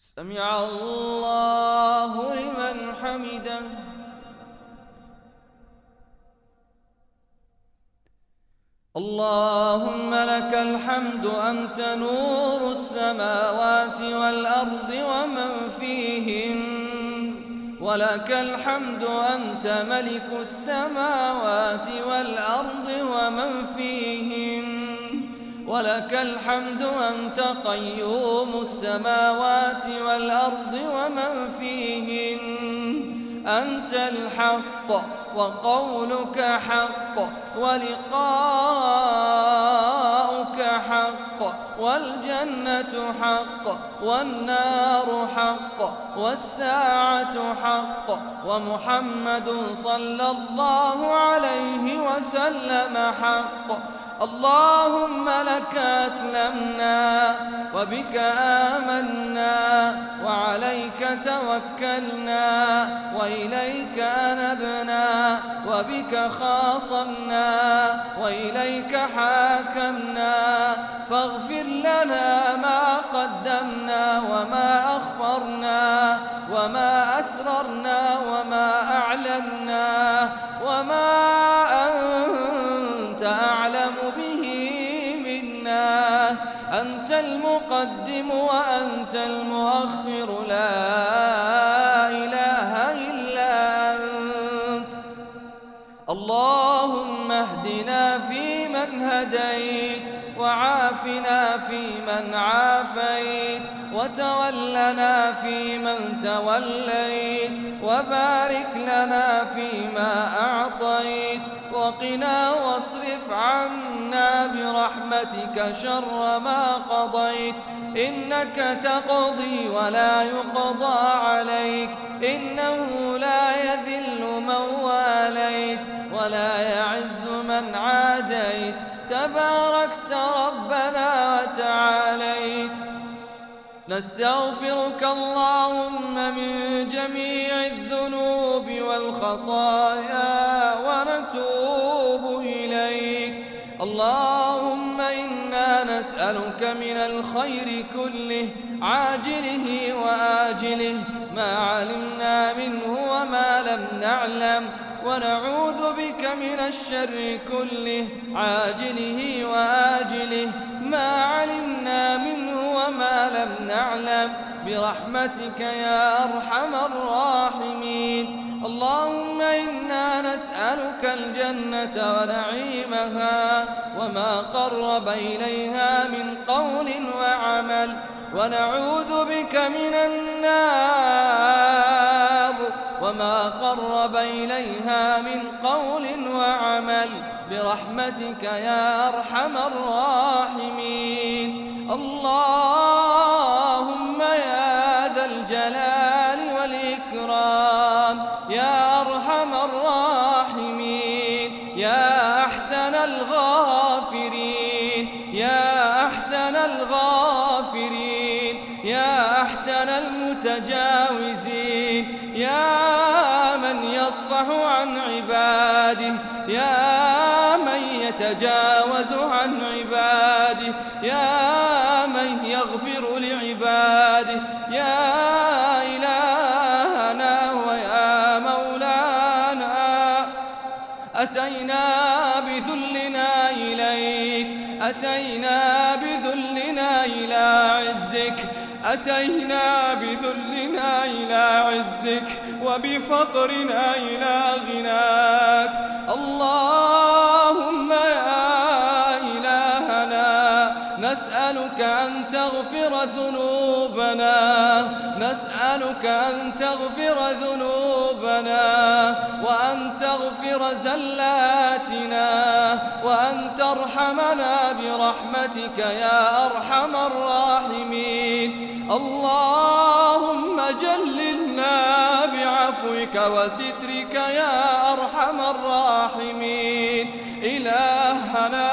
سمع الله لمن حمده. اللهم لك الحمد أنت نور السماوات والأرض ومن فيهن. ولك الحمد أنت ملك السماوات والأرض ومن فيهن. ولك الحمد أنت قيوم السماوات والأرض ومن فيهن. أنت الحق وقولك حق ولقاؤك حق والجنة حق والنار حق والساعة حق ومحمد صلى الله عليه وسلم حق اللهم لك أسلمنا وبك آمنا وعليك توكلنا وإليك أنبنا وبك خاصمنا وإليك حاكمنا فاغفر لنا ما قدمنا وما أخرنا وما أسررنا وما أعلنا وما أنت المقدم وأنت المؤخر لا إله إلا أنت. اللهم اهدنا فيمن هديت وعافنا فيمن عافيت وتولنا فيمن توليت وبارك لنا فيما أعطيت. وقنا واصرف عنا برحمتك شر ما قضيت. إنك تقضي ولا يقضى عليك. إنه لا يذل من واليت ولا يعز من عاديت. تباركت ربنا وتعاليت. نستغفرك اللهم من جميع الذنوب والخطايا. اللهم إنا نسألك من الخير كله عاجله وآجله ما علمنا منه وما لم نعلم ونعوذ بك من الشر كله عاجله وآجله ما علمنا منه وما لم نعلم برحمتك يا أرحم الراحمين. اللهم إنا نسألك الجنة ونعيمها وما قرب إليها من قول وعمل ونعوذ بك من النار وما قرب إليها من قول وعمل برحمتك يا أرحم الراحمين. اللهم أحسن المتجاوزين. يا من يصفح عن عباده يا من يتجاوز عن عباده يا من يغفر لعباده يا إلهنا ويا مولانا. أتينا بذلنا إليك أتينا بذلنا إلى عزك. أتينا بذلنا إلى عزك وبفقرنا إلى غناك. اللهم يا إلهنا نسألك أن تغفر ذنوبنا نسألك أن تغفر ذنوبنا وأن تغفر زلاتنا وأن ترحمنا برحمتك يا أرحم الراحمين. اللهم جللنا بعفوك وسترك يا أرحم الراحمين. إلهنا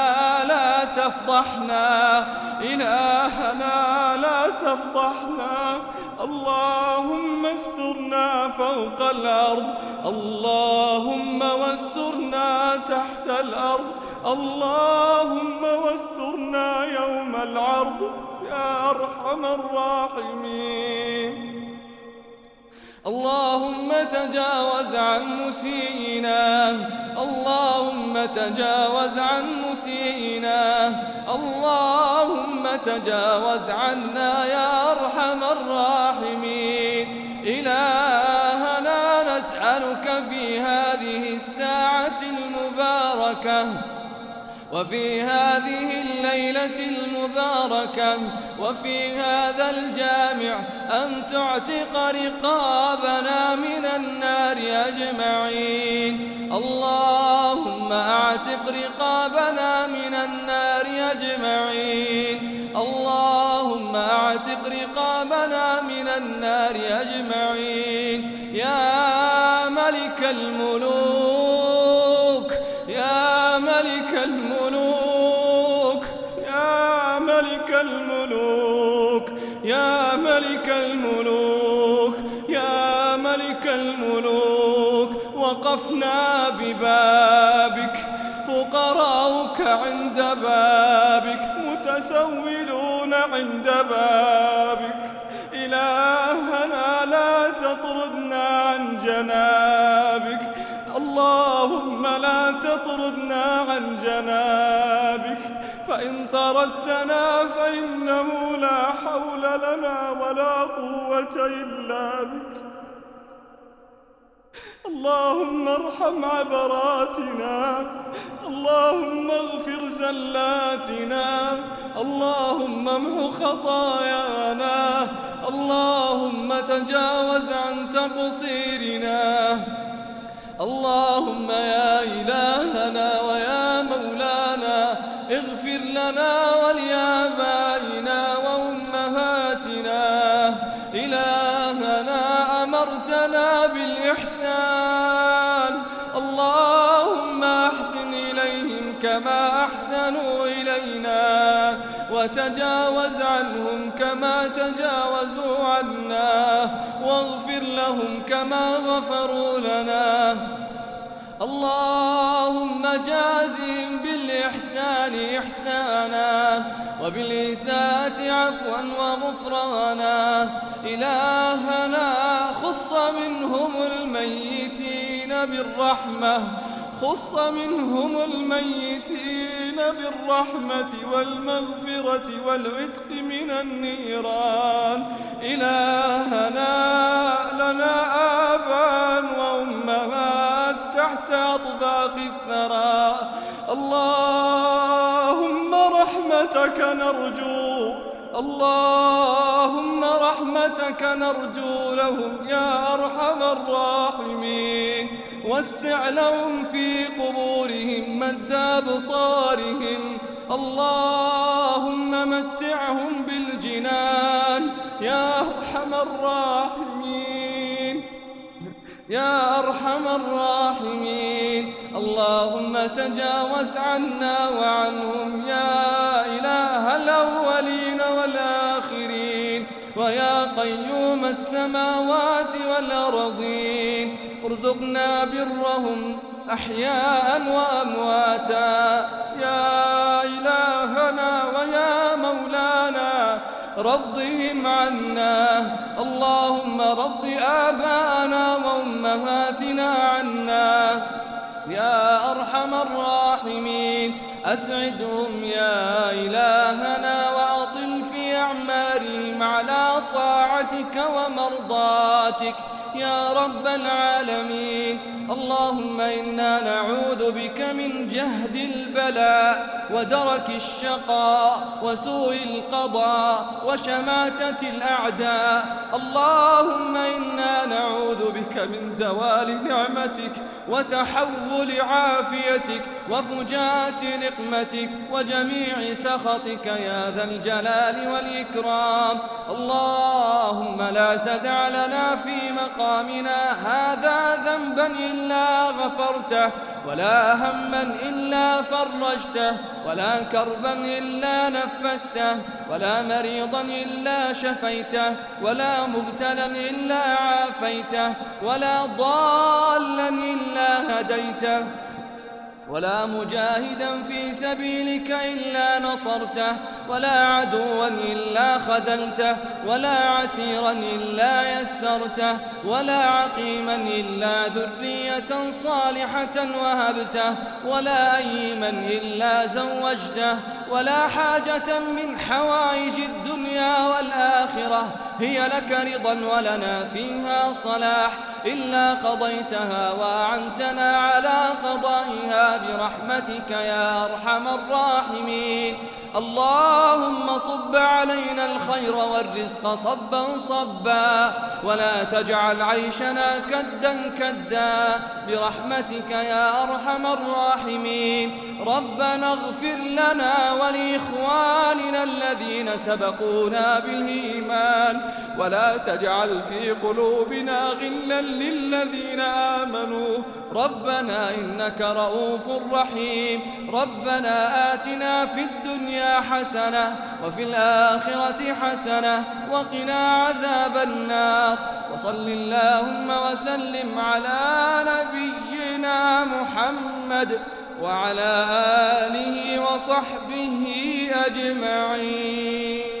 لا تفضحنا. إلهنا لا تفضحنا. اللهم استرنا فوق الأرض. اللهم واسترنا تحت الأرض. اللهم واسترنا يوم العرض. يا أرحم الراحمين. اللهم تجاوز عن مسيئنا اللهم تجاوز عن مسيئنا اللهم تجاوز عنا يا أرحم الراحمين. إلهنا نسألك في هذه الساعة المباركة وفي هذه الليلة المباركة وفي هذا الجامع أن تعتق رقابنا من النار أجمعين. اللهم أعتق رقابنا من النار أجمعين. اللهم أعتق رقابنا من النار أجمعين. يا ملك الملوك يا ملك الملوك يا ملك الملوك وقفنا ببابك. فقراؤك عند بابك متسولون عند بابك. إلهنا لا تطردنا عن جنابك. اللهم لا تطردنا عن جنابك. فإن طردتنا فإنه لا حول لنا ولا قوة إلا بك اللهم ارحم عبراتنا اللهم اغفر زلاتنا اللهم امح خطايانا اللهم تجاوز عن تقصيرنا. اللهم يا إلهنا ويا مولانا اغفر لنا ولآبائنا وأمهاتنا. إلهنا أمرتنا بالإحسان. اللهم أحسن إليهم كما أحسنوا إلينا وتجاوز عنهم كما تجاوزوا عنا. واغفر لهم كما غفروا لنا. اللهم جازهم بالإحسان إحسانا وبالإساءة عفوا وغفرانا. إلهنا خص منهم الميتين بالرحمة خص منهم الميتين بالرحمة والمغفرة والعتق من النيران. إلهنا لنا اللهم رحمتك نرجو اللهم رحمتك نرجو لهم يا أرحم الراحمين. وسع لهم في قبورهم مد أبصارهم. اللهم متعهم بالجنان يا أرحم الراحمين. يا أرحم الراحمين. اللهم تجاوز عنا وعنهم يا إله الأولين والآخرين. ويا قيوم السماوات والأرضين. ارزقنا برهم أحياء وأمواتا. يا إلهنا ويا مولانا رضهم عنا. اللهم رض آباءنا وأمهاتنا عنا. يا أرحم الراحمين. أسعدهم يا إلهنا وأطل في أعمارهم على طاعتك ومرضاتك. يا رب العالمين. اللهم إنا نعوذ بك من جهد البلاء ودرك الشقاء وسوء القضاء وشماتة الأعداء. اللهم إنا نعوذ بك من زوال نعمتك وتحول عافيتك وفجاءة نقمتك وجميع سخطك يا ذا الجلال والإكرام. اللهم لا تدع لنا في مقامنا هذا ذنبا إلا غفرته ولا هما إلا فرجته ولا كربا إلا نفسته ولا مريضا إلا شفيته ولا مبتلا إلا عافيته ولا ضالا إلا هديته. ولا مجاهدا في سبيلك إلا نصرته ولا عدوا إلا خذلته ولا عسيرا إلا يسرته ولا عقيما إلا ذرية صالحة وهبته ولا أيما إلا زوجته ولا حاجة من حوائج الدنيا والآخرة هي لك رضا ولنا فيها صلاح. إلا قضيتها وأعنتنا على قضائها برحمتك يا أرحم الراحمين. اللهم صب علينا الخير والرزق صبا صبا. ولا تجعل عيشنا كدا كدا. برحمتك يا أرحم الراحمين. ربنا اغفر لنا ولإخواننا الذين سبقونا بالإيمان. ولا تجعل في قلوبنا غلا للذين آمنوا. ربنا إنك رؤوف رحيم. ربنا آتنا في الدنيا حسنة وفي الآخرة حسنة وقنا عذاب النار. وصل اللهم وسلم على نبينا محمد وعلى آله وصحبه أجمعين.